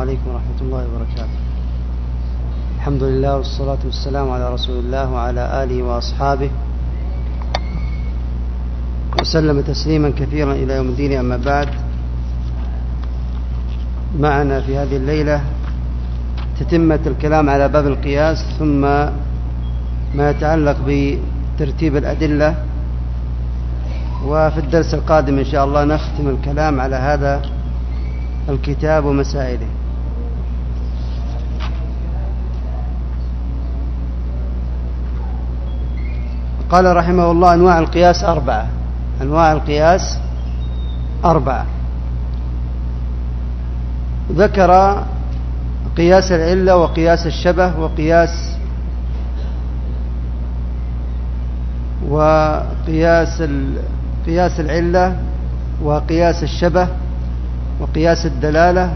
عليكم ورحمة الله وبركاته. الحمد لله والصلاة والسلام على رسول الله وعلى آله وأصحابه. وسلم تسليما كثيرا إلى يوم الدين أما بعد. معنا في هذه الليلة تتمة الكلام على باب القياس ثم ما يتعلق بترتيب الأدلة. وفي الدرس القادم إن شاء الله نختم الكلام على هذا الكتاب ومسائله. قال رحمه الله أنواع القياس أربعة. أنواع القياس أربعة. ذكر قياس العلة وقياس الشبه وقياس وقياس قياس العلة وقياس الشبه وقياس الدلالة.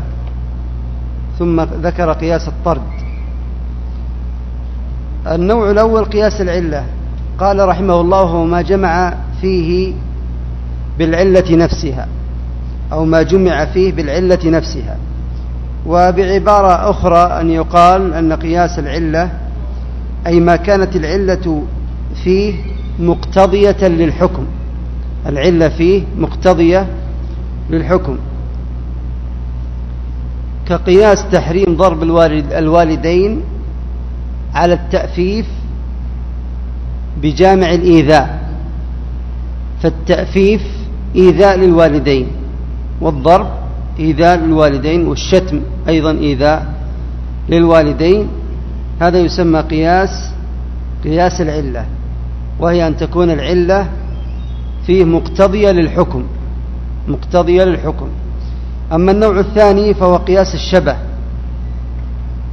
ثم ذكر قياس الطرد. النوع الأول قياس العلة. قال رحمه الله ما جمع فيه بالعلة نفسها أو ما جمع فيه بالعلة نفسها. وبعبارة أخرى أن يقال أن قياس العلة أي ما كانت العلة فيه مقتضية للحكم. العلة فيه مقتضية للحكم. كقياس تحريم ضرب الوالد الوالدين على التأفيف بجامع الإيذاء فالتأفيف إيذاء للوالدين والضرب إيذاء للوالدين والشتم أيضا إيذاء للوالدين. هذا يسمى قياس قياس العلة وهي أن تكون العلة فيه مقتضية للحكم مقتضية للحكم. أما النوع الثاني فهو قياس الشبه.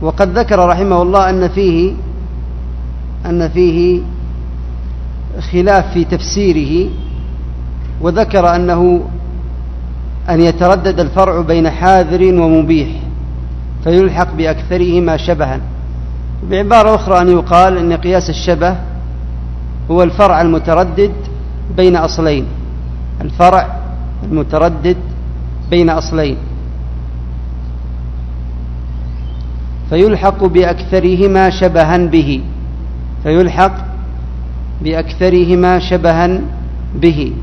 وقد ذكر رحمه الله أن فيه أن فيه خلاف في تفسيره وذكر أنه أن يتردد الفرع بين حاذر ومبيح فيلحق بأكثرهما شبها. بعبارة أخرى أن يقال أن قياس الشبه هو الفرع المتردد بين أصلين. الفرع المتردد بين أصلين. فيلحق بأكثرهما شبها به. فيلحق بأكثرهما شبها به.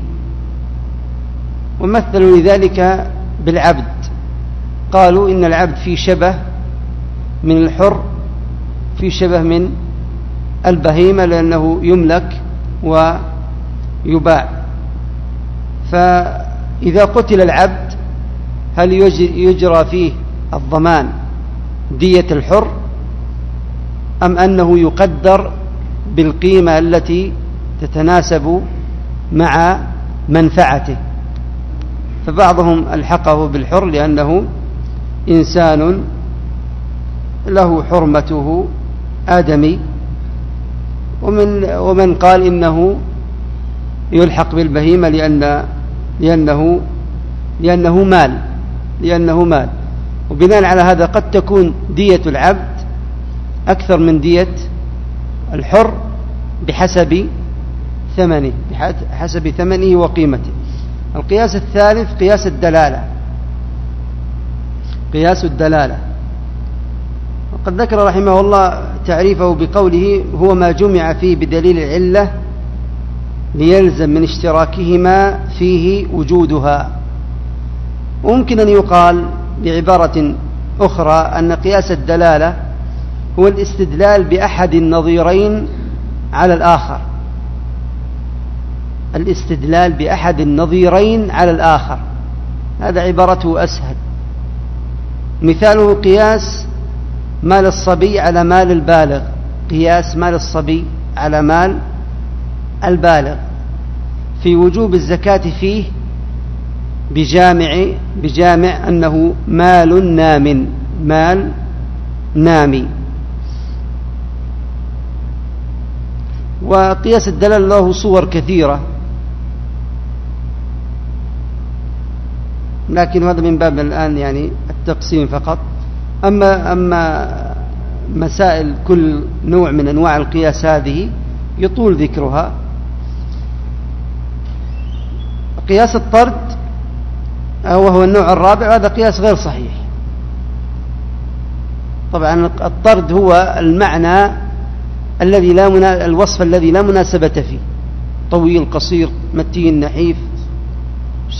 ومثلوا لذلك بالعبد. قالوا إن العبد في شبه من الحر في شبه من البهيمة لأنه يملك ويباع. فإذا قتل العبد هل يجرى فيه الضمان دية الحر أم أنه يقدر بالقيمة التي تتناسب مع منفعته. فبعضهم ألحقه بالحر لأنه إنسان له حرمته آدمي. ومن ومن قال إنه يلحق بالبهيمة لأن لأنه لأنه مال لأنه مال. وبناء على هذا قد تكون دية العبد أكثر من دية الحر بحسب ثمنه بحسب ثمنه وقيمته. القياس الثالث قياس الدلالة. قياس الدلالة. وقد ذكر رحمه الله تعريفه بقوله هو ما جمع فيه بدليل العلة ليلزم من اشتراكهما فيه وجودها. وممكن أن يقال بعبارة أخرى أن قياس الدلالة هو الاستدلال بأحد النظيرين على الآخر. الاستدلال بأحد النظيرين على الآخر. هذا عبارته أسهل. مثاله قياس مال الصبي على مال البالغ. قياس مال الصبي على مال البالغ. في وجوب الزكاة فيه بجامع بجامع أنه مال نام مال نامي. وقياس الدلال له صور كثيرة. لكن هذا من باب الآن يعني التقسيم فقط. أما أما مسائل كل نوع من أنواع القياس هذه يطول ذكرها. قياس الطرد وهو النوع الرابع هذا قياس غير صحيح. طبعا الطرد هو المعنى الذي لا منا... الوصف الذي لا مناسبة فيه. طويل قصير متين نحيف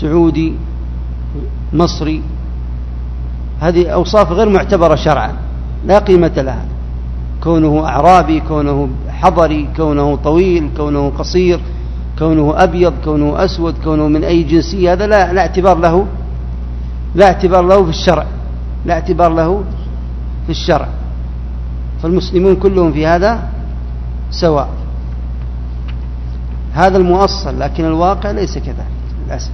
سعودي مصري. هذه أوصاف غير معتبرة شرعا. لا قيمة لها. كونه أعرابي كونه حضري كونه طويل كونه قصير كونه أبيض كونه أسود كونه من أي جنسية هذا لا, لا اعتبار له لا اعتبار له في الشرع. لا اعتبار له في الشرع. فالمسلمون كلهم في هذا سواء. هذا المؤصل لكن الواقع ليس كذلك للأسف.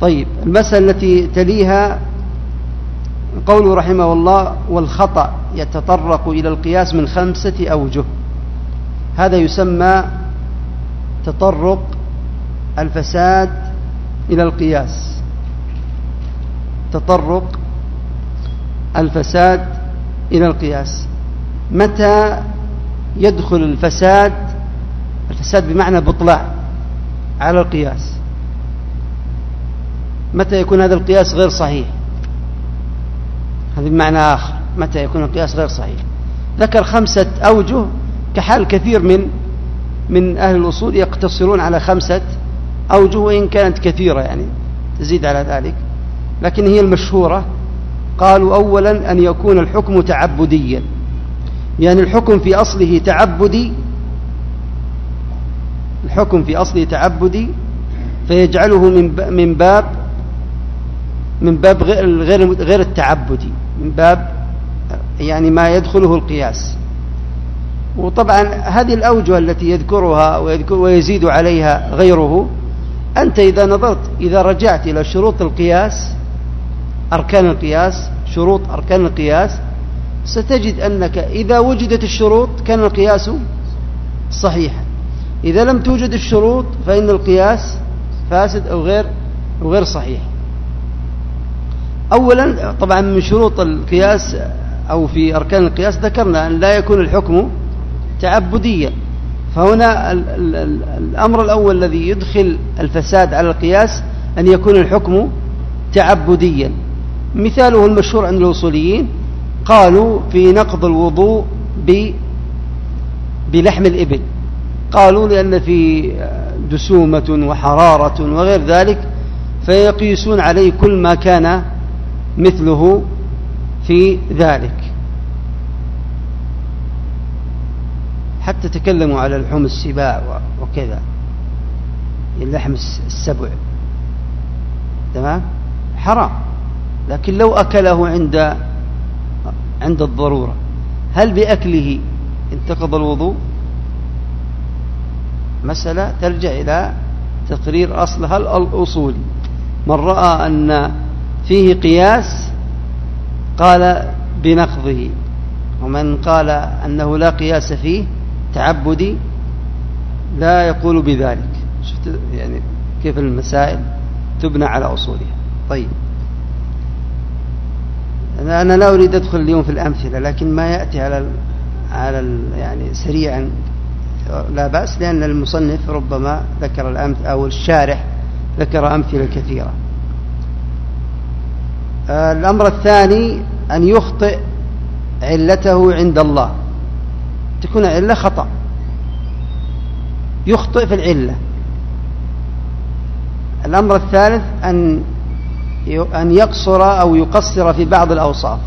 طيب المسألة التي تليها قوله رحمه الله والخطأ يتطرق إلى القياس من خمسة أوجه. هذا يسمى تطرق الفساد إلى القياس. تطرق الفساد إلى القياس. متى يدخل الفساد؟ الفساد بمعنى بطلان على القياس. متى يكون هذا القياس غير صحيح؟ هذا بمعنى آخر. متى يكون القياس غير صحيح؟ ذكر خمسة أوجه كحال كثير من من أهل الأصول يقتصرون على خمسة أوجه وإن كانت كثيرة يعني تزيد على ذلك. لكن هي المشهورة. قالوا أولا أن يكون الحكم تعبديا. يعني الحكم في أصله تعبدي الحكم في أصله تعبدي فيجعله من من باب من باب غير غير التعبدي من باب يعني ما يدخله القياس. وطبعا هذه الأوجه التي يذكرها ويزيد عليها غيره أنت إذا نظرت إذا رجعت إلى شروط القياس أركان القياس شروط أركان القياس. ستجد أنك إذا وجدت الشروط كان القياس صحيحا. إذا لم توجد الشروط فإن القياس فاسد أو غير أو غير صحيح. أولا طبعا من شروط القياس أو في أركان القياس ذكرنا أن لا يكون الحكم تعبديا. فهنا الأمر الأول الذي يدخل الفساد على القياس أن يكون الحكم تعبديا. مثاله المشهور عند الأصوليين قالوا في نقض الوضوء بلحم الإبل. قالوا لأن في دسومة وحرارة وغير ذلك فيقيسون عليه كل ما كان مثله في ذلك. حتى تكلموا على لحوم السباع وكذا. اللحم السبع. تمام؟ حرام. لكن لو أكله عند عند الضرورة هل بأكله انتقض الوضوء؟ مسألة ترجع إلى تقرير أصلها الأصولي من رأى أن فيه قياس قال بنقضه ومن قال أنه لا قياس فيه تعبدي لا يقول بذلك. شفت يعني كيف المسائل تبنى على أصولها. طيب. أنا لا أريد أدخل اليوم في الأمثلة لكن ما يأتي على ال على ال يعني سريعا. لا بأس لأن المصنف ربما ذكر الأمثلة أو الشارح ذكر أمثلة كثيرة. الأمر الثاني أن يخطئ علته عند الله. تكون علة خطأ. يخطئ في العلة. الأمر الثالث أن أن يقصر أو يقصر في بعض الأوصاف.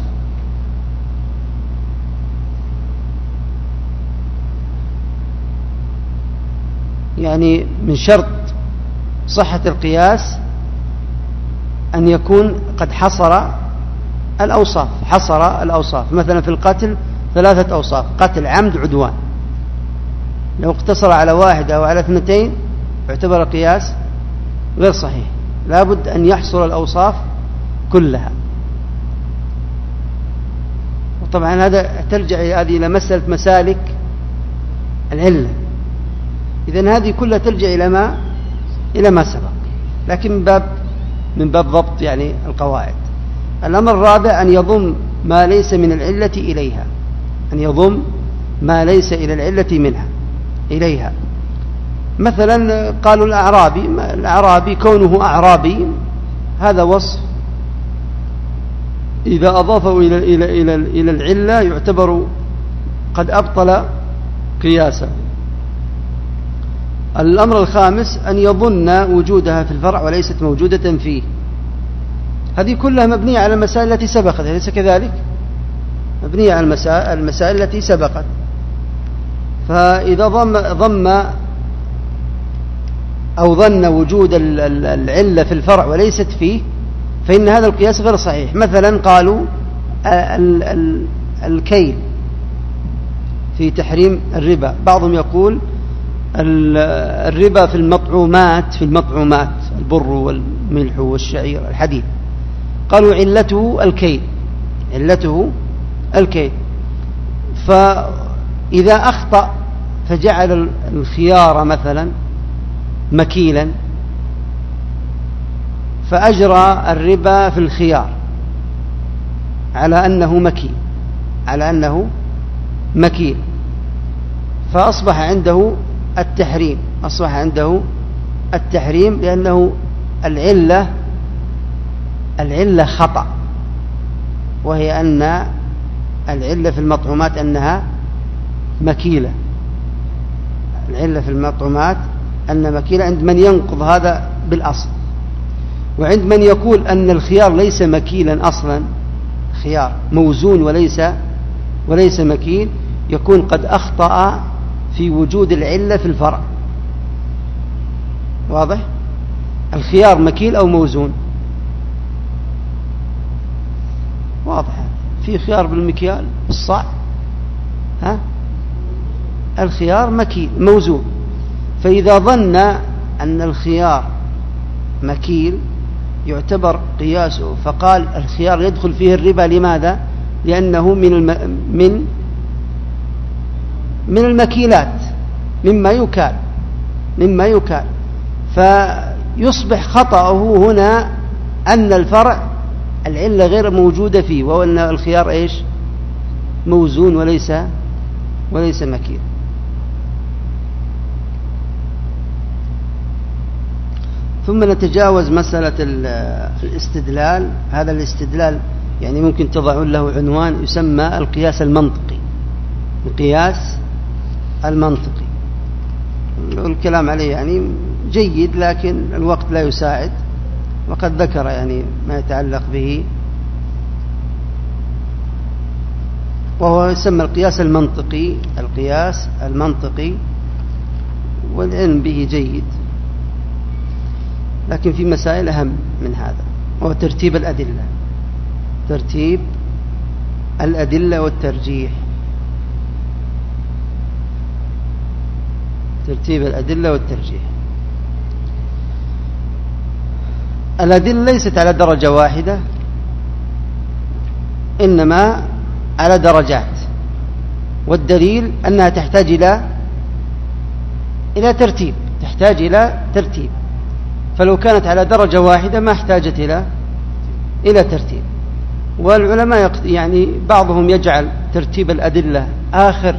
يعني من شرط صحة القياس أن يكون قد حصر الأوصاف حصر الأوصاف. مثلا في القتل ثلاثة أوصاف قتل عمد عدوان. لو اقتصر على واحدة أو على اثنتين يعتبر القياس غير صحيح. لابد أن يحصر الأوصاف كلها. وطبعا هذا ترجع هذه إلى مسألة مسالك العلة. إذا هذه كلها ترجع إلى ما؟ إلى ما سبق. لكن من باب من باب ضبط يعني القواعد. الأمر الرابع أن يضم ما ليس من العلة إليها. أن يضم ما ليس إلى العلة منها إليها. مثلا قالوا الأعرابي الأعرابي كونه أعرابي هذا وصف. إذا أضافه إلى إلى إلى إلى العلة يعتبر قد أبطل قياسه الأمر الخامس أن يظن وجودها في الفرع وليست موجودة فيه. هذه كلها مبنية على المسائل التي سبقت أليس كذلك؟ مبنية على المسائل التي سبقت. فإذا ضم, ضم أو ظن وجود العلة في الفرع وليست فيه فإن هذا القياس غير صحيح. مثلا قالوا الكيل في تحريم الربا. بعضهم يقول الربا في المطعومات في المطعومات البر والملح والشعير الحديد. قالوا علته الكيل علته الكيل. فإذا أخطأ فجعل الخيار مثلا مكيلا فأجرى الربا في الخيار على أنه مكيل على أنه مكيل. فأصبح عنده التحريم أصبح عنده التحريم لأنه العلة العلة خطأ وهي أن العلة في المطعومات أنها مكيلة. العلة في المطعومات أن مكيلة عند من ينقض هذا بالأصل. وعند من يقول أن الخيار ليس مكيلا أصلا خيار موزون وليس وليس مكيل يكون قد أخطأ في وجود العلة في الفرع. واضح؟ الخيار مكيل أو موزون؟ واضح. في خيار بالمكيال؟ بالصاع ها؟ الخيار مكيل موزون. فإذا ظن أن الخيار مكيل يعتبر قياسه فقال الخيار يدخل فيه الربا لماذا؟ لأنه من الم... من من المكيلات مما يكال مما يكال. فيصبح خطأه هنا أن الفرع العلة غير موجودة فيه وهو أن الخيار إيش؟ موزون وليس وليس مكيل. ثم نتجاوز مسألة الاستدلال. هذا الاستدلال يعني ممكن تضعون له عنوان يسمى القياس المنطقي. القياس المنطقي. والكلام عليه يعني جيد لكن الوقت لا يساعد. وقد ذكر يعني ما يتعلق به. وهو يسمى القياس المنطقي. القياس المنطقي. والعلم به جيد. لكن في مسائل أهم من هذا وهو ترتيب الأدلة. ترتيب الأدلة والترجيح. ترتيب الأدلة والترجيح. الأدلة ليست على درجة واحدة إنما على درجات. والدليل أنها تحتاج إلى إلى ترتيب تحتاج إلى ترتيب. فلو كانت على درجة واحدة ما احتاجت إلى إلى ترتيب. والعلماء يعني بعضهم يجعل ترتيب الأدلة آخر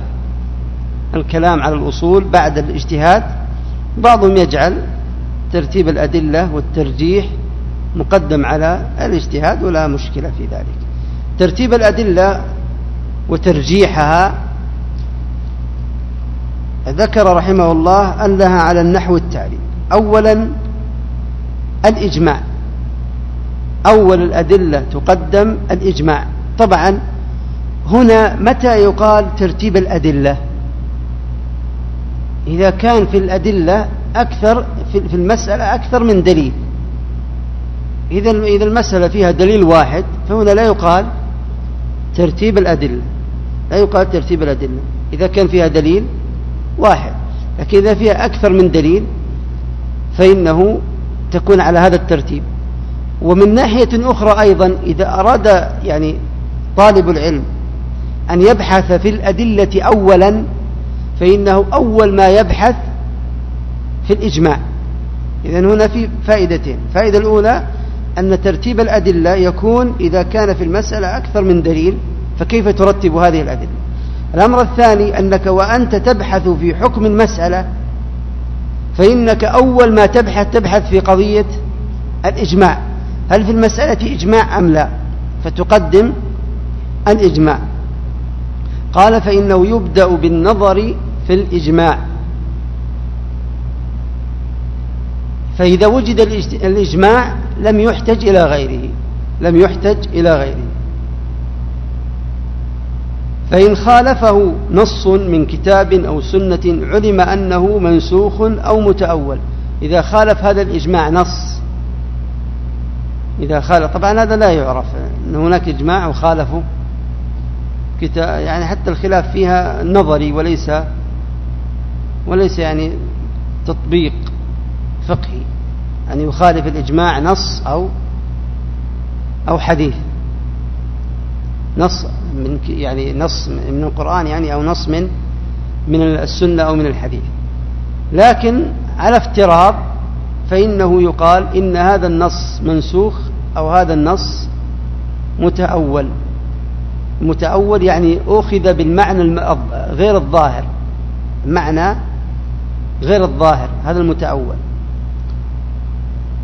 الكلام على الأصول بعد الاجتهاد بعضهم يجعل ترتيب الأدلة والترجيح مقدم على الاجتهاد ولا مشكلة في ذلك. ترتيب الأدلة وترجيحها ذكر رحمه الله أنها على النحو التالي. أولا الإجماع. أول الأدلة تقدم الإجماع. طبعا هنا متى يقال ترتيب الأدلة؟ إذا كان في الأدلة أكثر في المسألة أكثر من دليل. إذا إذا المسألة فيها دليل واحد فهنا لا يقال ترتيب الأدلة. لا يقال ترتيب الأدلة. إذا كان فيها دليل واحد. لكن إذا فيها أكثر من دليل فإنه تكون على هذا الترتيب. ومن ناحية أخرى أيضا إذا أراد يعني طالب العلم أن يبحث في الأدلة أولا فإنه أول ما يبحث في الإجماع. إذا هنا في فائدتين. الفائدة الأولى أن ترتيب الأدلة يكون إذا كان في المسألة أكثر من دليل فكيف ترتب هذه الأدلة؟ الأمر الثاني أنك وأنت تبحث في حكم المسألة فإنك أول ما تبحث تبحث في قضية الإجماع. هل في المسألة إجماع أم لا؟ فتقدم الإجماع. قال فإنه يبدأ بالنظر في الإجماع. فإذا وجد الإجماع لم يحتج إلى غيره لم يحتج إلى غيره. فإن خالفه نص من كتاب أو سنة علم أنه منسوخ أو متأول. إذا خالف هذا الإجماع نص. إذا خالف طبعا هذا لا يعرف. أن هناك إجماع وخالفوا كتاب يعني حتى الخلاف فيها نظري وليس وليس يعني تطبيق فقهي. أن يخالف الإجماع نص أو أو حديث. نص من يعني نص من القرآن يعني أو نص من من السنة أو من الحديث. لكن على افتراض فإنه يقال إن هذا النص منسوخ أو هذا النص متأول. متأول يعني أخذ بالمعنى غير الظاهر. معنى غير الظاهر هذا المتأول.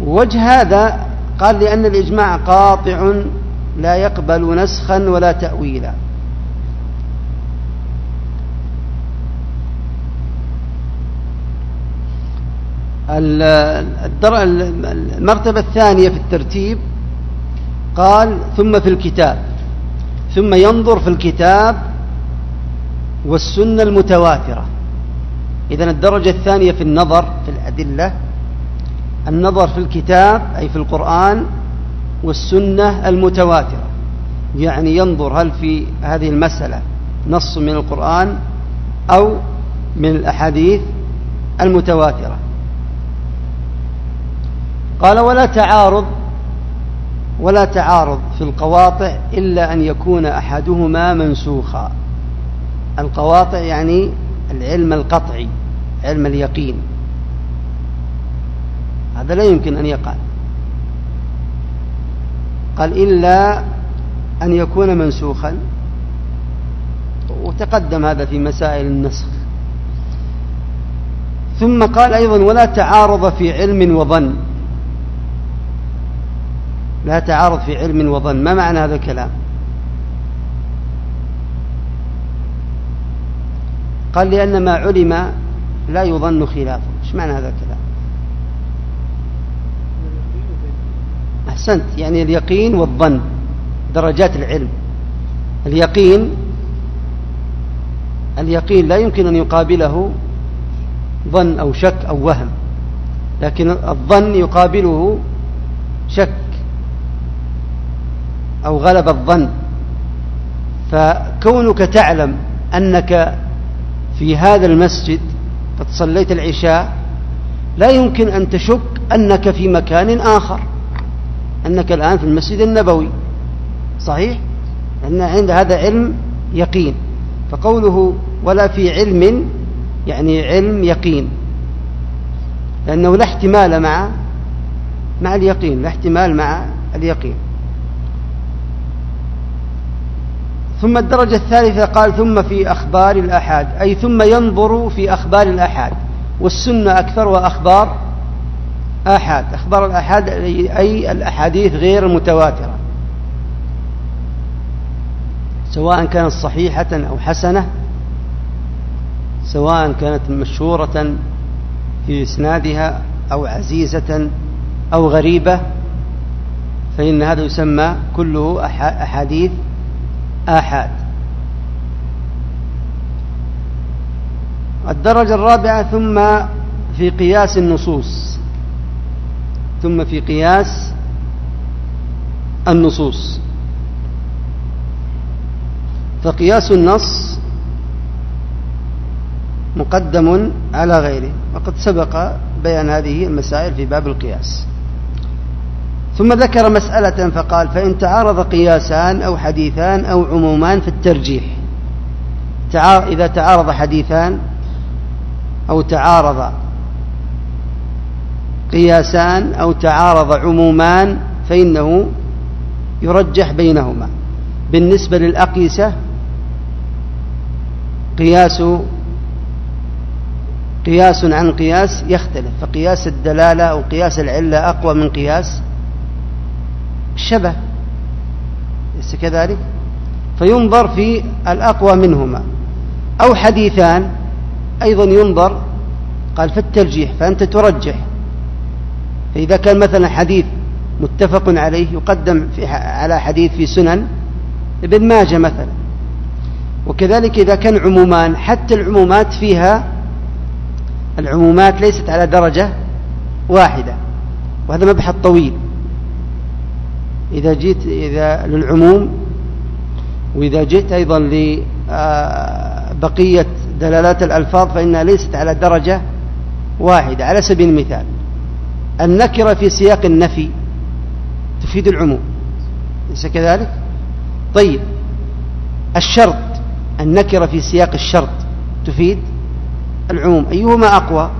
وجه هذا قال لأن الإجماع قاطع لا يقبل نسخا ولا تأويلا. المرتبة الثانية في الترتيب قال ثم في الكتاب. ثم ينظر في الكتاب والسنة المتواترة. إذن الدرجة الثانية في النظر في الأدلة. النظر في الكتاب أي في القرآن والسنة المتواترة. يعني ينظر هل في هذه المسألة نص من القرآن أو من الأحاديث المتواترة. قال ولا تعارض ولا تعارض في القواطع إلا أن يكون أحدهما منسوخا. القواطع يعني العلم القطعي علم اليقين. هذا لا يمكن أن يقع. قال إلا أن يكون منسوخا. وتقدم هذا في مسائل النسخ. ثم قال أيضا ولا تعارض في علم وظن. لا تعارض في علم وظن. ما معنى هذا الكلام؟ قال لأن ما علم لا يظن خلافه. إيش معنى هذا الكلام؟ أحسنت يعني اليقين والظن درجات العلم. اليقين اليقين لا يمكن أن يقابله ظن أو شك أو وهم لكن الظن يقابله شك أو غلب الظن. فكونك تعلم أنك في هذا المسجد قد صليت العشاء لا يمكن أن تشك أنك في مكان آخر. أنك الآن في المسجد النبوي. صحيح؟ أن عند هذا علم يقين. فقوله ولا في علم يعني علم يقين. لأنه لا احتمال مع مع اليقين لا احتمال مع اليقين. ثم الدرجة الثالثة قال ثم في أخبار الأحاد أي ثم ينظر في أخبار الأحاد. والسنة أكثر أخبار آحاد أخبار الآحاد أي الأحاديث غير المتواترة سواء كانت صحيحة أو حسنة سواء كانت مشهورة في إسنادها أو عزيزة أو غريبة فإن هذا يسمى كله أحاديث آحاد. الدرجة الرابعة ثم في قياس النصوص. ثم في قياس النصوص. فقياس النص مقدم على غيره وقد سبق بيان هذه المسائل في باب القياس. ثم ذكر مسألة فقال فإن تعارض قياسان أو حديثان أو عمومان في الترجيح. إذا تعارض حديثان أو تعارض قياسان أو تعارض عمومان فإنه يرجح بينهما. بالنسبة للأقيسة قياس قياس عن قياس يختلف. فقياس الدلالة أو قياس العلة أقوى من قياس الشبه. ليس كذلك؟ فينظر في الأقوى منهما. أو حديثان أيضا ينظر قال في الترجيح فأنت ترجح. فإذا كان مثلا حديث متفق عليه يقدم في على حديث في سنن ابن ماجه مثلا. وكذلك إذا كان عمومان حتى العمومات فيها العمومات ليست على درجة واحدة وهذا مبحث طويل. إذا جيت إذا للعموم وإذا جئت أيضا لبقية دلالات الألفاظ فإنها ليست على درجة واحدة على سبيل المثال. النكرة في سياق النفي تفيد العموم. ليس كذلك؟ طيب الشرط النكرة في سياق الشرط تفيد العموم. أيهما أقوى؟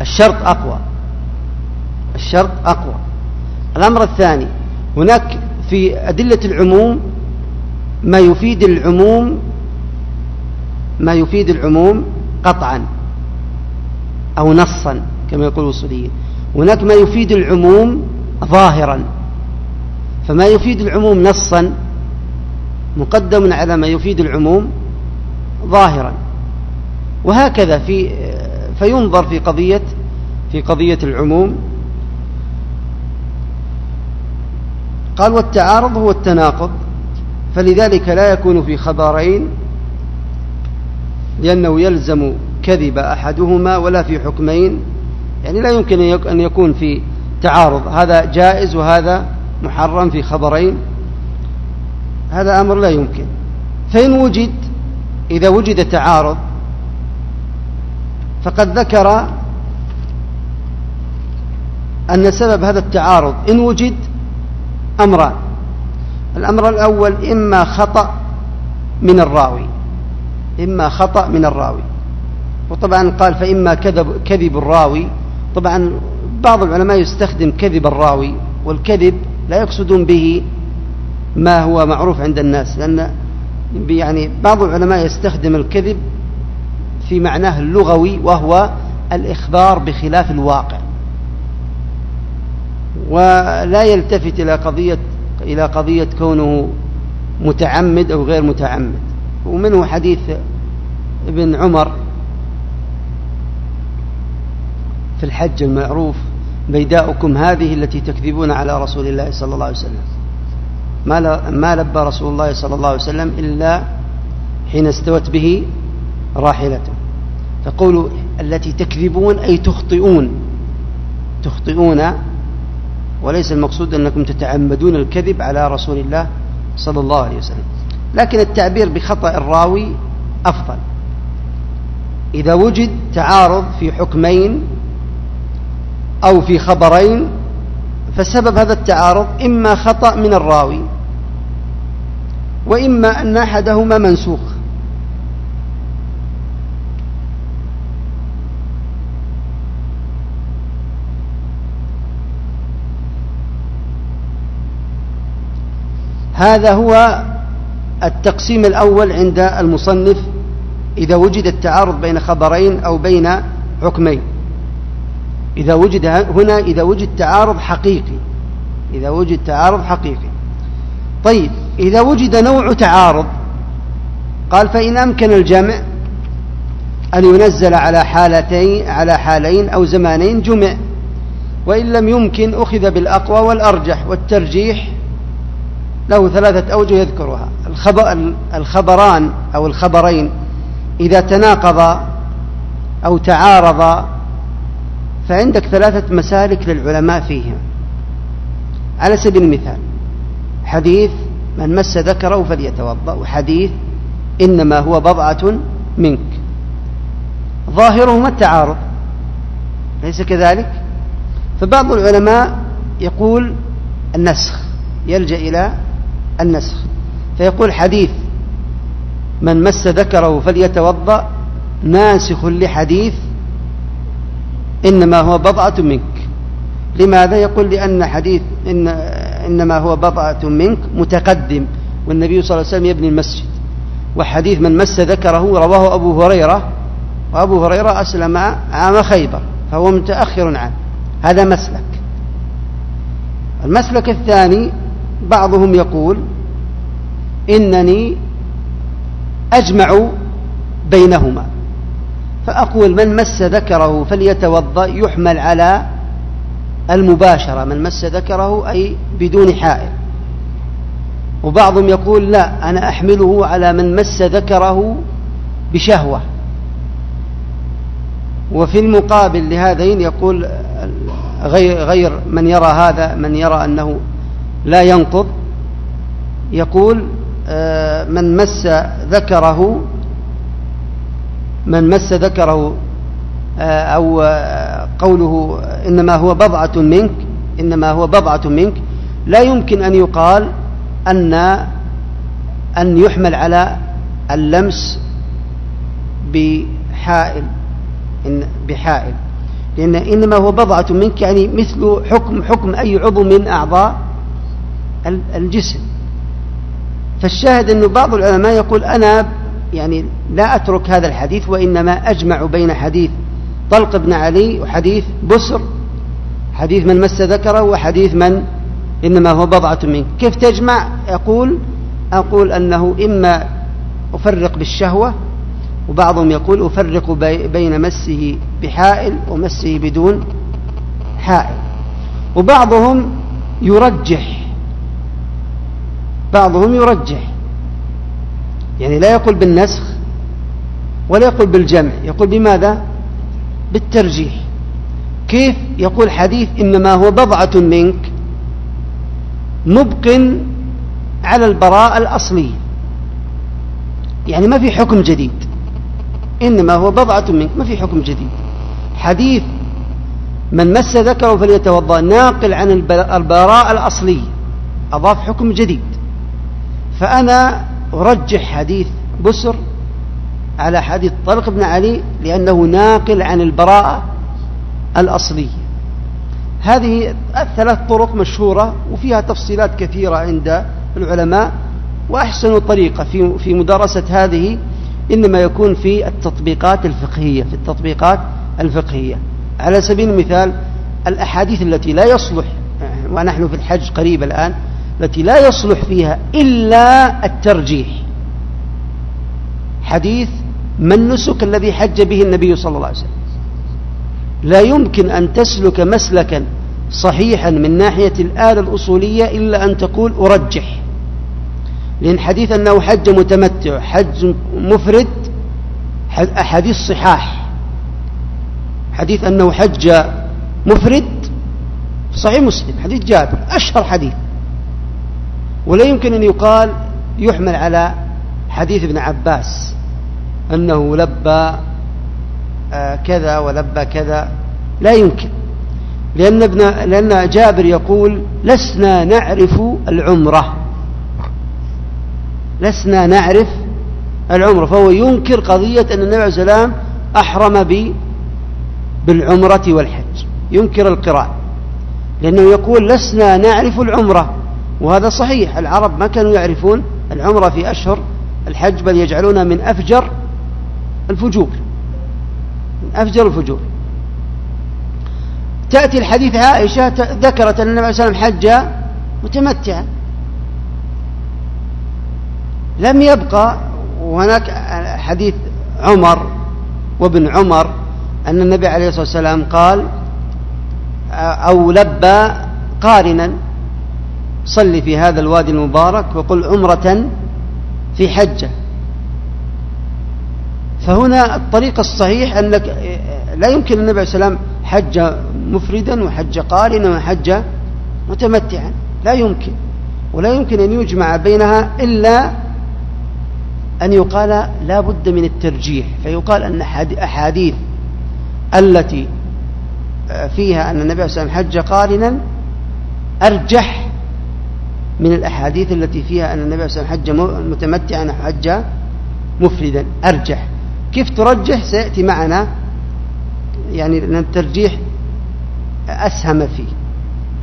الشرط أقوى. الشرط أقوى. الأمر الثاني هناك في أدلة العموم ما يفيد العموم ما يفيد العموم قطعا. أو نصا كما يقول الوصوليين هناك ما يفيد العموم ظاهرا. فما يفيد العموم نصا مقدم على ما يفيد العموم ظاهرا. وهكذا في فينظر في قضية في قضية العموم. قال والتعارض هو التناقض. فلذلك لا يكون في خبرين لأنه يلزم كذب أحدهما ولا في حكمين يعني لا يمكن أن يكون في تعارض هذا جائز وهذا محرم في خبرين هذا أمر لا يمكن. فإن وجد إذا وجد تعارض فقد ذكر أن سبب هذا التعارض إن وجد أمران. الأمر الأول إما خطأ من الراوي إما خطأ من الراوي. وطبعا قال فإما كذب, كذب الراوي. طبعا بعض العلماء يستخدم كذب الراوي والكذب لا يقصدون به ما هو معروف عند الناس لأن يعني بعض العلماء يستخدم الكذب في معناه اللغوي وهو الإخبار بخلاف الواقع. ولا يلتفت إلى قضية إلى قضية كونه متعمد أو غير متعمد. ومنه حديث ابن عمر في الحج المعروف بيداؤكم هذه التي تكذبون على رسول الله صلى الله عليه وسلم. ما ما لبى رسول الله صلى الله عليه وسلم إلا حين استوت به راحلته. تقول التي تكذبون أي تخطئون. تخطئون وليس المقصود أنكم تتعمدون الكذب على رسول الله صلى الله عليه وسلم. لكن التعبير بخطأ الراوي أفضل. إذا وجد تعارض في حكمين أو في خبرين فسبب هذا التعارض إما خطأ من الراوي وإما أن أحدهما منسوخ. هذا هو التقسيم الأول عند المصنف إذا وجد التعارض بين خبرين أو بين حكمين. إذا وجد هنا إذا وجد تعارض حقيقي. إذا وجد تعارض حقيقي. طيب إذا وجد نوع تعارض قال فإن أمكن الجمع أن ينزل على حالتين على حالين أو زمانين جمع وإن لم يمكن أخذ بالأقوى والأرجح والترجيح له ثلاثة أوجه يذكرها. الخبر الخبران أو الخبرين إذا تناقضا أو تعارضا فعندك ثلاثة مسالك للعلماء فيهم على سبيل المثال حديث من مس ذكره فليتوضأ وحديث إنما هو بضعة منك. ظاهرهما التعارض ليس كذلك؟ فبعض العلماء يقول النسخ يلجأ إلى النسخ. فيقول حديث من مس ذكره فليتوضأ ناسخ لحديث إنما هو بضعة منك. لماذا يقول لأن حديث إن إنما هو بضعة منك متقدم والنبي صلى الله عليه وسلم يبني المسجد. وحديث من مس ذكره رواه أبو هريرة وأبو هريرة أسلم عام خيبر فهو متأخر عنه. هذا مسلك. المسلك الثاني بعضهم يقول إنني أجمع بينهما. فأقول من مس ذكره فليتوضأ يحمل على المباشرة من مس ذكره أي بدون حائل. وبعضهم يقول لا أنا أحمله على من مس ذكره بشهوة. وفي المقابل لهذين يقول غير, غير من يرى هذا من يرى أنه لا ينقض يقول آه، من مس ذكره من مس ذكره آه، أو آه، قوله إنما هو بضعة منك إنما هو بضعة منك لا يمكن أن يقال أن أن يحمل على اللمس بحائل إن بحائل. لأن إنما هو بضعة منك يعني مثل حكم حكم أي عضو من أعضاء الجسم. فالشاهد أنه بعض العلماء يقول أنا يعني لا أترك هذا الحديث وإنما أجمع بين حديث طلق بن علي وحديث بسر حديث من مس ذكره وحديث من إنما هو بضعة منك كيف تجمع؟ يقول أقول أنه إما أفرق بالشهوة وبعضهم يقول أفرق بين مسه بحائل ومسه بدون حائل. وبعضهم يرجح بعضهم يرجح. يعني لا يقول بالنسخ ولا يقول بالجمع يقول بماذا؟ بالترجيح. كيف يقول حديث إنما هو بضعة منك؟ مبق على البراءة الأصلية. يعني ما في حكم جديد. إنما هو بضعة منك ما في حكم جديد. حديث من مس ذكره فليتوضأ ناقل عن البراءة الأصلية. أضاف حكم جديد. فأنا أرجح حديث بسر على حديث طلق بن علي لأنه ناقل عن البراءة الأصلية. هذه الثلاث طرق مشهورة وفيها تفصيلات كثيرة عند العلماء وأحسن طريقة في في مدارسة هذه إنما يكون في التطبيقات الفقهية في التطبيقات الفقهية. على سبيل المثال الأحاديث التي لا يصلح ونحن في الحج قريب الآن التي لا يصلح فيها إلا الترجيح. حديث ما النسك الذي حج به النبي صلى الله عليه وسلم؟ لا يمكن أن تسلك مسلكا صحيحا من ناحية الآلة الأصولية إلا أن تقول أرجح. لأن حديث أنه حج متمتع حج مفرد أحاديث صحاح. حديث أنه حج مفرد صحيح مسلم حديث جابر أشهر حديث. ولا يمكن أن يقال يحمل على حديث ابن عباس أنه لبى آه، كذا ولبى كذا. لا يمكن. لأن, ابن لأن جابر يقول لسنا نعرف العمرة. لسنا نعرف العمرة. فهو ينكر قضية أن النبي عليه السلام أحرم ب بالعمرة والحج. ينكر القراءة. لأنه يقول لسنا نعرف العمرة. وهذا صحيح. العرب ما كانوا يعرفون العمرة في أشهر الحج بل يجعلونها من أفجر الفجور من أفجر الفجور. تأتي الحديث عائشة ذكرت أن النبي صلى الله عليه وسلم حج متمتعا. لم يبقى وهناك حديث عمر وابن عمر أن النبي عليه الصلاة والسلام قال أو لبى قارنا. صل في هذا الوادي المبارك وقل عمرة في حجة. فهنا الطريق الصحيح أنك لا يمكن النبي عليه السلام حج مفردا وحج قارنا وحج متمتعا. لا يمكن. ولا يمكن أن يجمع بينها إلا أن يقال لا بد من الترجيح. فيقال أن أحاديث التي فيها أن النبي عليه وسلم حج قارنا أرجح من الأحاديث التي فيها أن النبي صلى الله عليه وسلم حج متمتعا حج مفردا أرجح. كيف ترجح؟ سيأتي معنا يعني أن الترجيح أسهم فيه.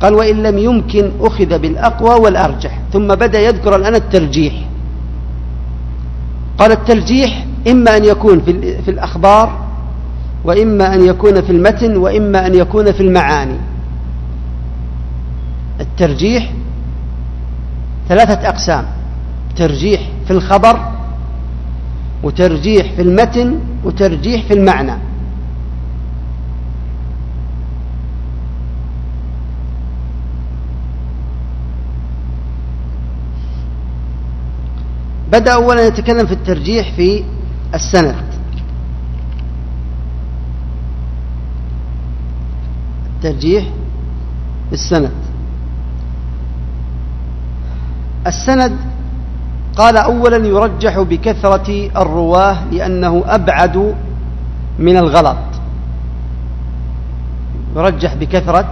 قال وإن لم يمكن أخذ بالأقوى والأرجح. ثم بدأ يذكر الآن الترجيح. قال الترجيح إما أن يكون في, في الأخبار وإما أن يكون في المتن وإما أن يكون في المعاني. الترجيح ثلاثة أقسام. ترجيح في الخبر وترجيح في المتن وترجيح في المعنى. بدأ أولا يتكلم في الترجيح في السند. الترجيح في السند. السند قال أولا يرجح بكثرة الرواة لأنه أبعد من الغلط. يرجح بكثرة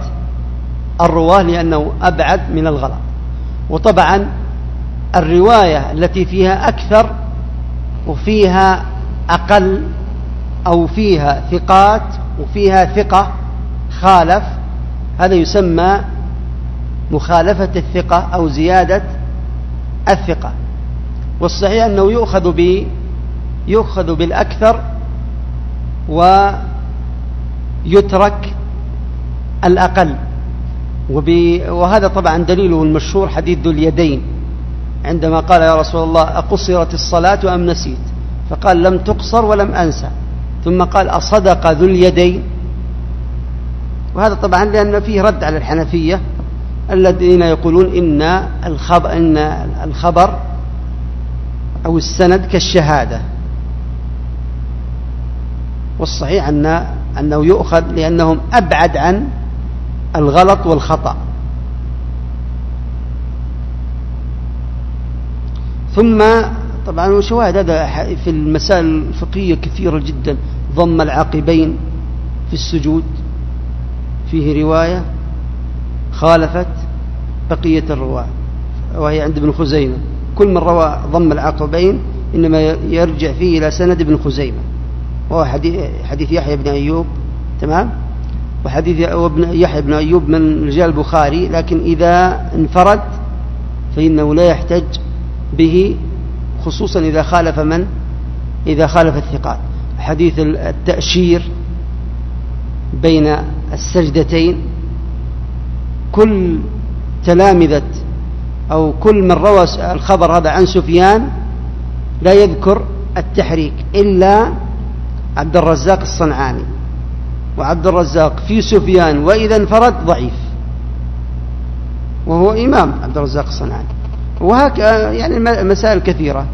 الرواة لأنه أبعد من الغلط. وطبعا الرواية التي فيها أكثر وفيها أقل أو فيها ثقات وفيها ثقة خالف هذا يسمى مخالفة الثقة أو زيادة الثقة. والصحيح أنه يؤخذ ب يؤخذ بالأكثر ويترك الأقل. وهذا طبعا دليله المشهور حديث ذو اليدين. عندما قال يا رسول الله أقصرت الصلاة أم نسيت؟ فقال لم تقصر ولم أنسى. ثم قال أصدق ذو اليدين. وهذا طبعا لأن فيه رد على الحنفية. الذين يقولون إن الخبر, إن الخبر أو السند كالشهادة. والصحيح أن أنه يؤخذ لأنهم أبعد عن الغلط والخطأ. ثم طبعا شواهد هذا في المسائل الفقهية كثيرة جدا. ضم العاقبين في السجود. فيه رواية. خالفت بقية الرواة وهي عند ابن خزيمة. كل من روى ضم العقبين إنما يرجع فيه إلى سند ابن خزيمة. وهو حديث يحيى بن أيوب تمام؟ وحديث يحيى بن أيوب من رجال البخاري لكن إذا انفرد فإنه لا يحتج به خصوصا إذا خالف من؟ إذا خالف الثقات. حديث التأشير بين السجدتين كل تلامذة أو كل من روى الخبر هذا عن سفيان لا يذكر التحريك إلا عبد الرزاق الصنعاني وعبد الرزاق في سفيان وإذا انفرد ضعيف وهو إمام عبد الرزاق الصنعاني وهكذا يعني مسائل كثيرة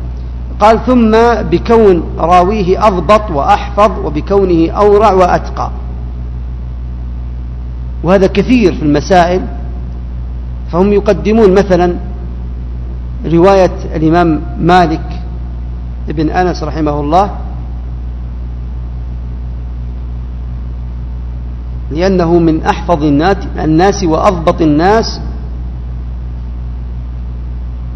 قال ثم بكون راويه أضبط وأحفظ وبكونه أورع وأتقى وهذا كثير في المسائل فهم يقدمون مثلا رواية الإمام مالك ابن أنس رحمه الله لأنه من أحفظ الناس وأضبط الناس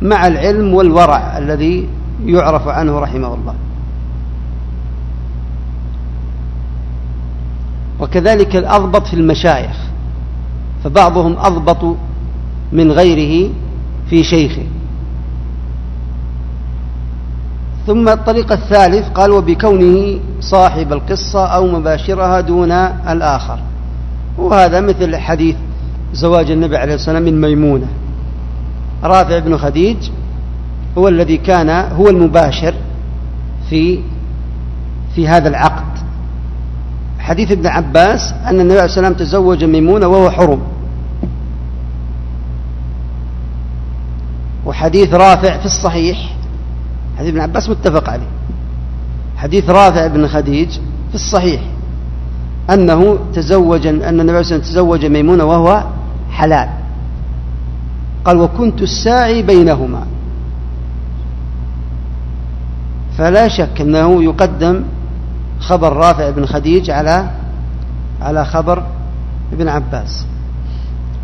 مع العلم والورع الذي يعرف عنه رحمه الله. وكذلك الأضبط في المشايخ. فبعضهم أضبط من غيره في شيخه. ثم الطريق الثالث قال وبكونه صاحب القصة أو مباشرها دون الآخر. وهذا مثل حديث زواج النبي عليه والسلام من ميمونة. رافع بن خديج هو الذي كان هو المباشر في في هذا العقد. حديث ابن عباس أن النبي عليه والسلام تزوج ميمونة وهو حرم. وحديث رافع في الصحيح حديث ابن عباس متفق عليه. حديث رافع بن خديج في الصحيح أنه تزوج أن النبي عليه وسلم تزوج ميمونة وهو حلال. قال وكنت الساعي بينهما فلا شك أنه يقدم خبر رافع بن خديج على على خبر ابن عباس.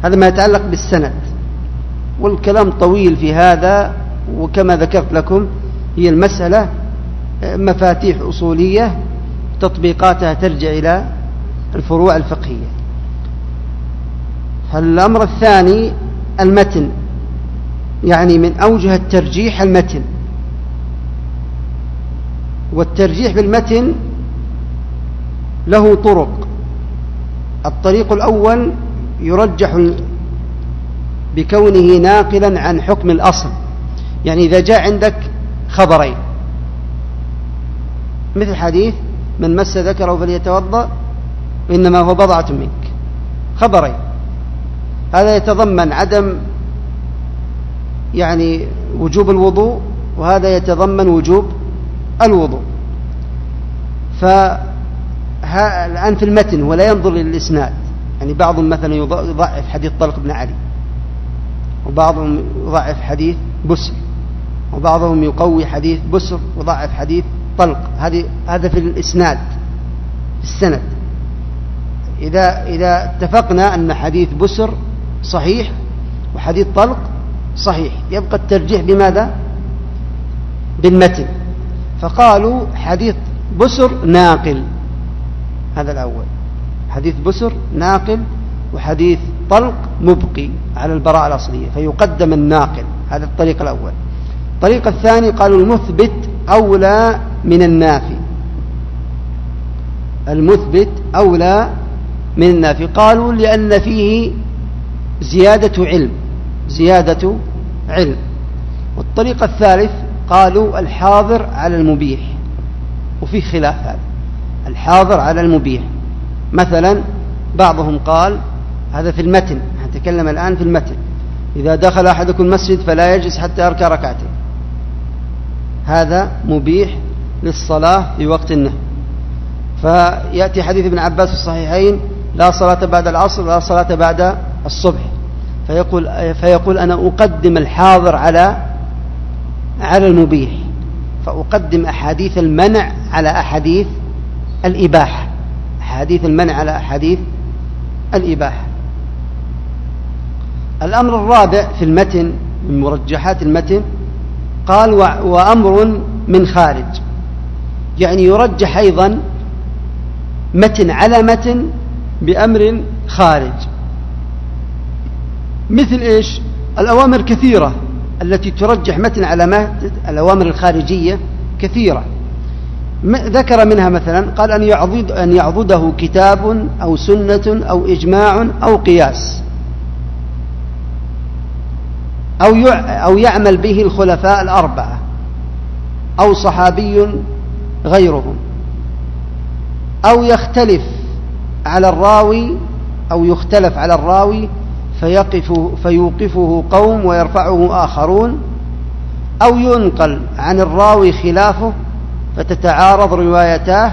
هذا ما يتعلق بالسند. والكلام طويل في هذا وكما ذكرت لكم هي المسألة مفاتيح أصولية تطبيقاتها ترجع إلى الفروع الفقهية. الأمر الثاني المتن. يعني من أوجه الترجيح المتن. والترجيح بالمتن له طرق. الطريق الأول يرجح بكونه ناقلا عن حكم الأصل. يعني إذا جاء عندك خبرين. مثل حديث من مس ذكره فليتوضأ إنما هو بضعة منك. خبرين. هذا يتضمن عدم يعني وجوب الوضوء وهذا يتضمن وجوب الوضوء. فالآن في المتن ولا ينظر للإسناد. يعني بعضهم مثلا يضعف حديث طلق بن علي وبعضهم يضعف حديث بسر وبعضهم يقوي حديث بسر ويضعف حديث طلق. هذه هذا في الإسناد في السند. إذا إذا اتفقنا أن حديث بسر صحيح وحديث طلق صحيح يبقى الترجيح بماذا؟ بالمتن. فقالوا حديث بسر ناقل. هذا الأول. حديث بسر ناقل وحديث طلق مبقي على البراءة الأصلية فيقدم الناقل. هذا الطريق الأول. الطريق الثاني قالوا المثبت أولى من النافي. المثبت أولى من النافي. قالوا لأن فيه زيادة علم زيادة علم. والطريق الثالث قالوا الحاضر على المبيح وفي خلاف هذا. الحاضر على المبيح. مثلا بعضهم قال هذا في المتن نتكلم الآن في المتن. إذا دخل أحدكم المسجد فلا يجلس حتى يركع ركعتين. هذا مبيح للصلاة في وقت النهي فيأتي حديث ابن عباس في الصحيحين لا صلاة بعد العصر لا صلاة بعد الصبح. فيقول, فيقول أنا أقدم الحاضر على على المبيح. فأقدم أحاديث المنع على أحاديث الإباحة. أحاديث المنع على أحاديث الإباحة. الأمر الرابع في المتن من مرجحات المتن قال وأمر من خارج. يعني يرجح أيضا متن على متن بأمر خارج. مثل إيش؟ الأوامر كثيرة التي ترجح متن على متن الأوامر الخارجية كثيرة. ذكر منها مثلا قال أن يعضد أن يعضده كتاب أو سنة أو إجماع أو قياس. أو أو يعمل به الخلفاء الأربعة. أو صحابي غيرهم. أو يختلف على الراوي أو يختلف على الراوي فيقف فيوقفه قوم ويرفعه آخرون. أو ينقل عن الراوي خلافه فتتعارض روايتاه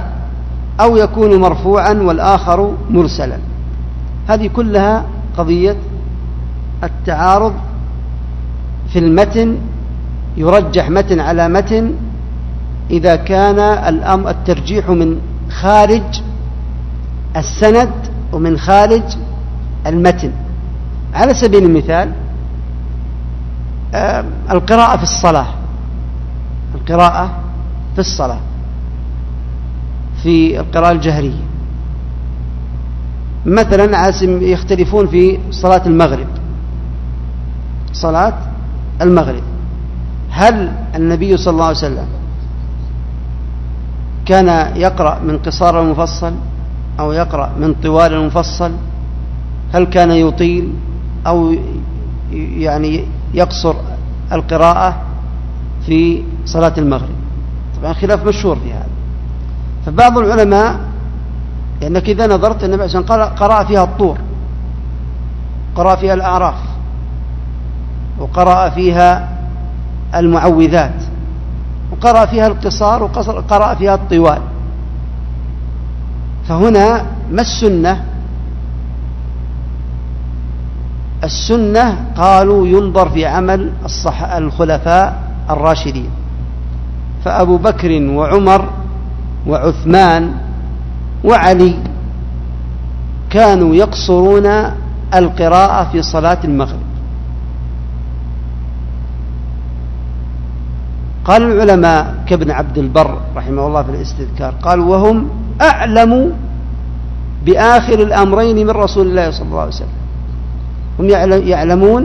أو يكون مرفوعا والآخر مرسلا. هذه كلها قضية التعارض في المتن يرجح متن على متن إذا كان الأمر الترجيح من خارج السند ومن خارج المتن. على سبيل المثال القراءة في الصلاة. القراءة في الصلاة في القراءة الجهرية. مثلا يختلفون في صلاة المغرب. صلاة المغرب. هل النبي صلى الله عليه وسلم كان يقرأ من قصار المفصل أو يقرأ من طوال المفصل؟ هل كان يطيل أو يعني يقصر القراءة في صلاة المغرب؟ طبعا خلاف مشهور في هذا. فبعض العلماء لأنك إذا نظرت النبي عليه وسلم قرأ فيها الطور قرأ فيها الأعراف وقرأ فيها المعوذات وقرأ فيها القصار وقرأ فيها الطوال. فهنا ما السنة؟ السنة قالوا ينظر في عمل الخلفاء الراشدين. فأبو بكر وعمر وعثمان وعلي كانوا يقصرون القراءة في صلاة المغرب. قال العلماء كابن عبد البر رحمه الله في الاستذكار قال وهم أعلم بآخر الأمرين من رسول الله صلى الله عليه وسلم. هم يعلمون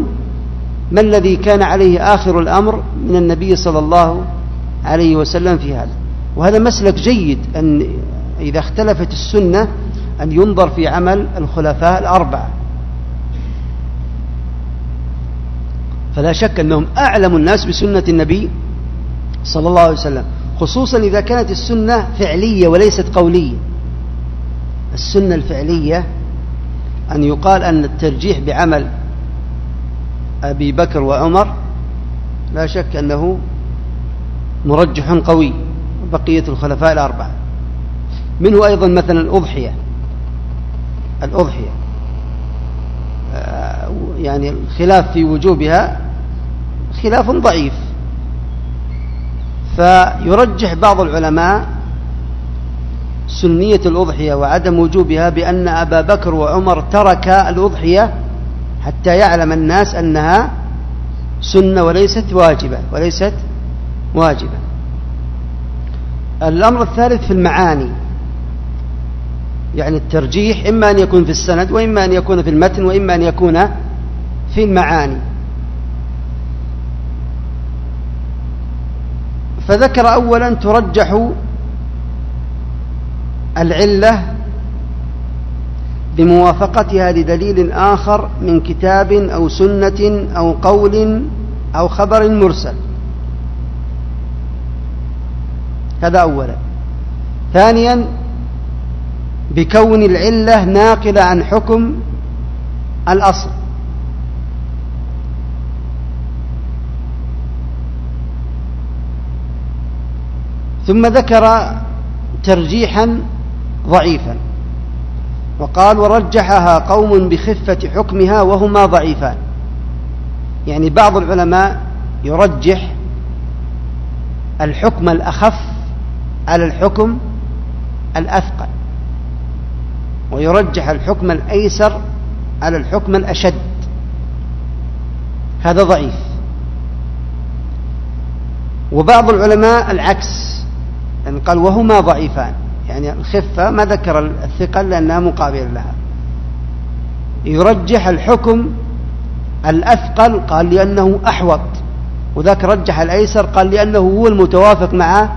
ما الذي كان عليه آخر الأمر من النبي صلى الله عليه وسلم في هذا. وهذا مسلك جيد أن إذا اختلفت السنة أن ينظر في عمل الخلفاء الأربعة. فلا شك أنهم أعلم الناس بسنة النبي صلى الله عليه وسلم خصوصا إذا كانت السنة فعلية وليست قولية. السنة الفعلية أن يقال أن الترجيح بعمل أبي بكر وعمر لا شك أنه مرجح قوي بقية الخلفاء الأربعة. منه أيضا مثلا الأضحية. الأضحية. آه، يعني الخلاف في وجوبها خلاف ضعيف. فيرجح بعض العلماء سنية الأضحية وعدم وجوبها بأن أبا بكر وعمر ترك الأضحية حتى يعلم الناس أنها سنة وليست واجبة وليست واجبة. الأمر الثالث في المعاني. يعني الترجيح إما أن يكون في السند وإما أن يكون في المتن وإما أن يكون في المعاني. فذكر أولا ترجح العلة بموافقتها لدليل آخر من كتاب أو سنة أو قول أو خبر مرسل. هذا أولا. ثانيا بكون العلة ناقلة عن حكم الأصل. ثم ذكر ترجيحا ضعيفا. وقال ورجحها قوم بخفة حكمها وهما ضعيفان. يعني بعض العلماء يرجح الحكم الأخف على الحكم الأثقل ويرجح الحكم الأيسر على الحكم الأشد. هذا ضعيف. وبعض العلماء العكس يعني قال وهما ضعيفان يعني الخفة ما ذكر الثقل لأنها مقابلة لها. يرجح الحكم الأثقل قال لأنه أحوط وذاك رجح الأيسر قال لأنه هو المتوافق مع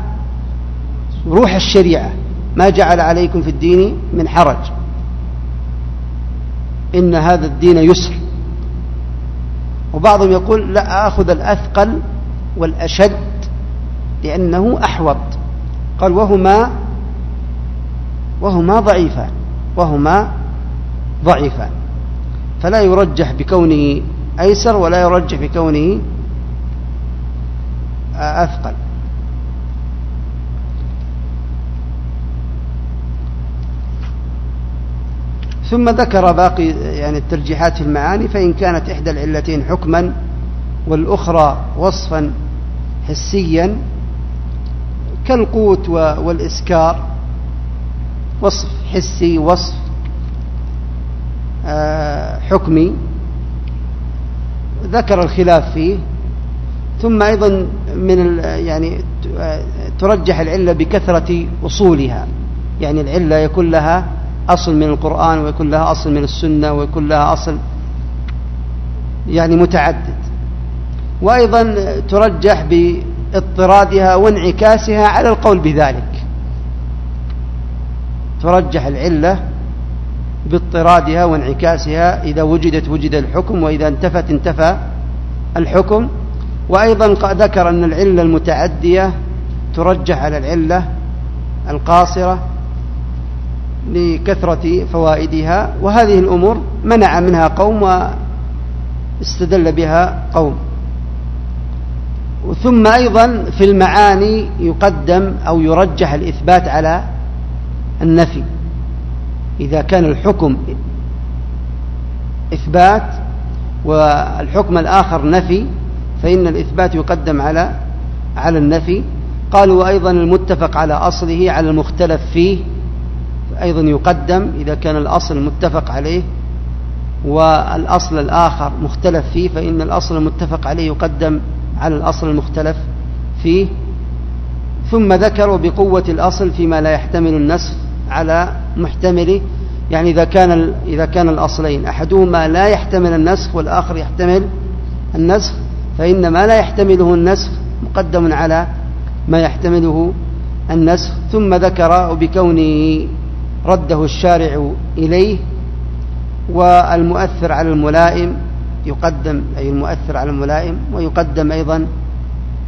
روح الشريعة ما جعل عليكم في الدين من حرج. إن هذا الدين يسر. وبعضهم يقول لا أخذ الأثقل والأشد لأنه أحوط. قال وهما وهما ضعيفان وهما ضعيفان. فلا يرجح بكونه أيسر ولا يرجح بكونه أثقل. ثم ذكر باقي يعني الترجيحات في المعاني فإن كانت إحدى العلتين حكما والأخرى وصفا حسيا كالقوت والإسكار وصف حسي وصف آه، حكمي ذكر الخلاف فيه. ثم أيضا من يعني ترجح العلة بكثرة أصولها يعني العلة يكون لها أصل من القرآن ويكون لها أصل من السنة ويكون لها أصل يعني متعدد. وأيضا ترجح باضطرادها وانعكاسها على القول بذلك. ترجح العلة باضطرادها وانعكاسها إذا وجدت وجد الحكم وإذا انتفت انتفى الحكم. وأيضا ذكر أن العلة المتعدية ترجح على العلة القاصرة لكثرة فوائدها وهذه الأمور منع منها قوم واستدل بها قوم. ثم أيضا في المعاني يقدم أو يرجح الإثبات على النفي. إذا كان الحكم إثبات والحكم الآخر نفي فإن الإثبات يقدم على على النفي. قالوا أيضا المتفق على أصله على المختلف فيه. أيضا يقدم إذا كان الأصل المتفق عليه والأصل الآخر مختلف فيه فإن الأصل المتفق عليه يقدم على الأصل المختلف فيه. ثم ذكروا بقوة الأصل فيما لا يحتمل النسخ على محتمله يعني إذا كان إذا كان الأصلين أحدهما لا يحتمل النسخ والآخر يحتمل النسخ فإن ما لا يحتمله النسخ مقدم على ما يحتمله النسخ. ثم ذكر بكونه رده الشارع إليه والمؤثر على الملائم يقدم أي المؤثر على الملائم ويقدم أيضا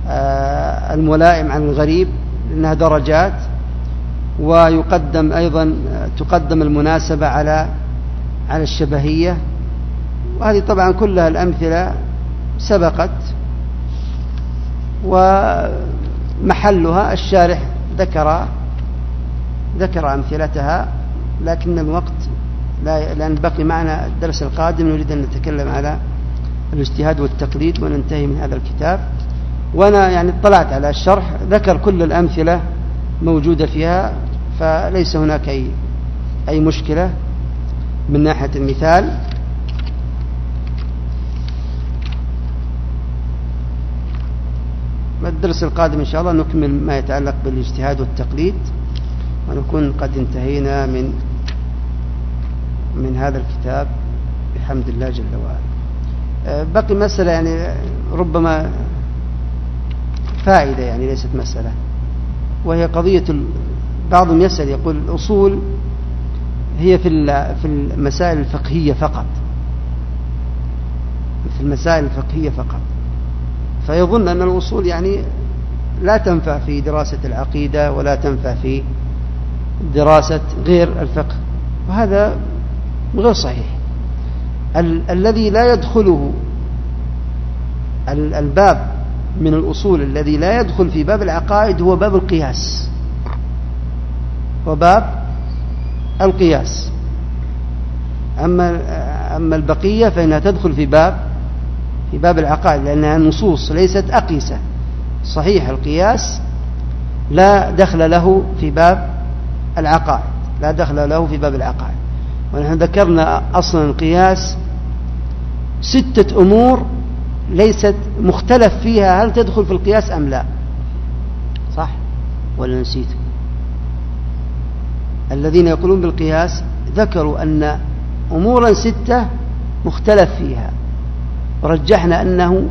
آه، الملائم عن الغريب لأنها درجات ويقدم أيضا تقدم المناسبة على على الشبهية. وهذه طبعا كلها الأمثلة سبقت ومحلها الشارح ذكر ذكر أمثلتها لكن الوقت لا لأن بقي معنا الدرس القادم نريد أن نتكلم على الاجتهاد والتقليد وننتهي من هذا الكتاب. وأنا يعني اطلعت على الشرح ذكر كل الأمثلة موجودة فيها فليس هناك أي أي مشكلة. من ناحية المثال. الدرس القادم إن شاء الله نكمل ما يتعلق بالاجتهاد والتقليد. ونكون قد انتهينا من من هذا الكتاب بحمد الله جل وعلا. أه، بقي مسألة يعني ربما فائدة يعني ليست مسألة. وهي قضية بعضهم يسأل يقول الأصول هي في في المسائل الفقهية فقط. في المسائل الفقهية فقط. فيظن أن الأصول يعني لا تنفع في دراسة العقيدة ولا تنفع في دراسة غير الفقه وهذا غير صحيح. ال الذي لا يدخله الباب من الأصول الذي لا يدخل في باب العقائد هو باب القياس. وباب القياس. أما أما البقية فإنها تدخل في باب في باب العقائد لأنها نصوص ليست أقيسة. صحيح القياس لا دخل له في باب العقائد. لا دخل له في باب العقائد. ونحن ذكرنا أصلا القياس ستة أمور ليست مختلف فيها هل تدخل في القياس أم لا. صح ولا نسيت؟ الذين يقولون بالقياس ذكروا أن أمورا ستة مختلف فيها. ورجحنا أنه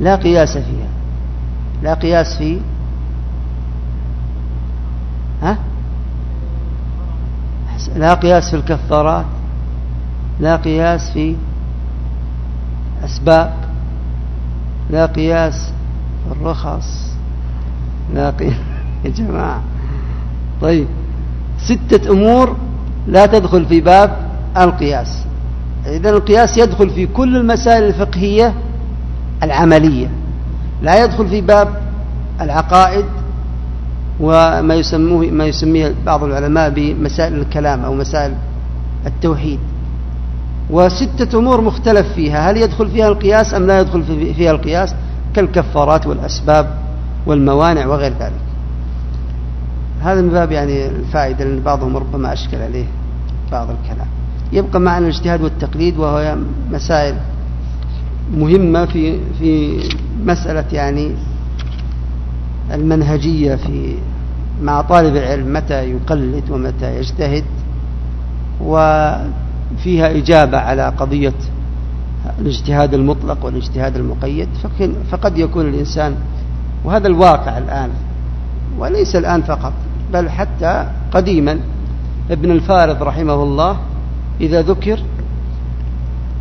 لا قياس فيها. لا قياس في ها؟ لا قياس في الكفارات لا قياس في أسباب لا قياس في الرخص لا قياس يا جماعة. طيب ستة أمور لا تدخل في باب القياس. إذا القياس يدخل في كل المسائل الفقهية العملية لا يدخل في باب العقائد وما يسموه ما يسميه بعض العلماء بمسائل الكلام أو مسائل التوحيد. وستة أمور مختلف فيها. هل يدخل فيها القياس أم لا يدخل فيها القياس؟ كالكفارات والأسباب والموانع وغير ذلك. هذا من باب يعني الفائدة لأن بعضهم ربما أشكل عليه بعض الكلام. يبقى معنا الاجتهاد والتقليد وهو مسائل مهمة في في مسألة يعني المنهجية في مع طالب العلم متى يقلد ومتى يجتهد وفيها إجابة على قضية الاجتهاد المطلق والاجتهاد المقيد. فقد يكون الإنسان وهذا الواقع الآن وليس الآن فقط بل حتى قديما. ابن الفارض رحمه الله إذا ذكر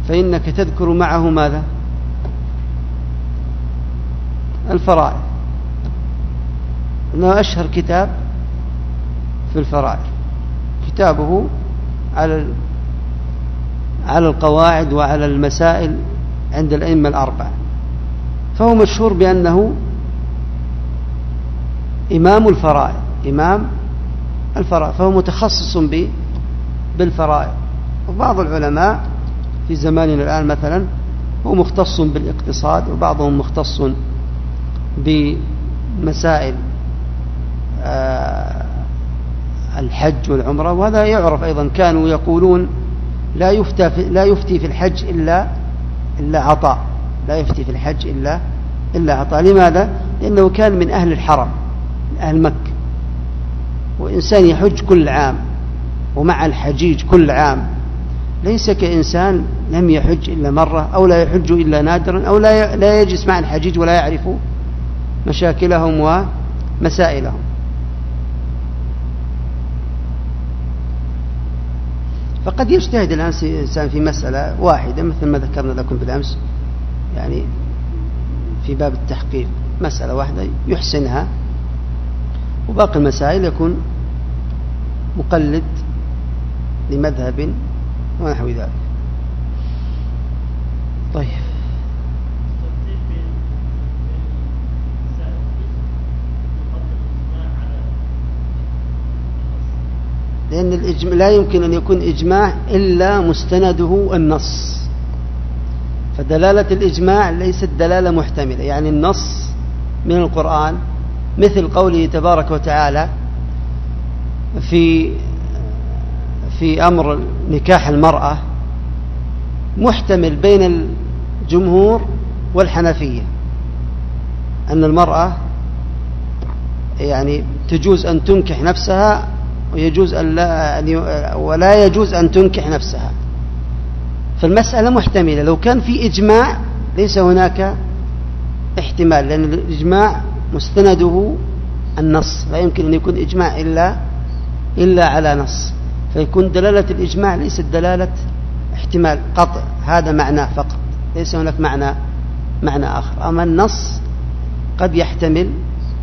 فإنك تذكر معه ماذا؟ الفرائض. إنه أشهر كتاب في الفرائض. كتابه على على القواعد وعلى المسائل عند الأئمة الأربعة. فهو مشهور بأنه إمام الفرائض إمام الفرائض فهو متخصص بالفرائض. وبعض العلماء في زماننا الآن مثلا هو مختص بالإقتصاد وبعضهم مختص بمسائل الحج والعمرة وهذا يعرف أيضا كانوا يقولون لا يفتى في لا يفتي في الحج إلا إلا عطاء. لا يفتي في الحج إلا إلا عطاء. لماذا؟ لأنه كان من أهل الحرم من أهل مكة. وإنسان يحج كل عام ومع الحجيج كل عام. ليس كإنسان لم يحج إلا مرة أو لا يحج إلا نادرا أو لا لا يجلس مع الحجيج ولا يعرف مشاكلهم ومسائلهم. فقد يجتهد الإنسان في مسألة واحدة مثل ما ذكرنا لكم بالأمس يعني في باب التحقيق. مسألة واحدة يحسنها وباقي المسائل يكون مقلد لمذهب ونحو ذلك. طيب. لأن الإجماع لا يمكن أن يكون إجماع إلا مستنده النص. فدلالة الإجماع ليست دلالة محتملة. يعني النص من القرآن مثل قوله تبارك وتعالى في في أمر نكاح المرأة محتمل بين الجمهور والحنفية. أن المرأة يعني تجوز أن تنكح نفسها ويجوز أن لا ولا يجوز أن تنكح نفسها. فالمسألة محتملة. لو كان في إجماع ليس هناك احتمال لأن الإجماع مستنده النص لا يمكن أن يكون إجماع إلا إلا على نص. فيكون دلالة الإجماع ليست دلالة احتمال قطع. هذا معناه فقط. ليس هناك معنى معنى آخر. أما النص قد يحتمل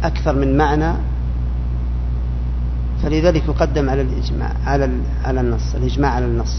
أكثر من معنى فلذلك يقدم على الإجماع على على النص الإجماع على النص.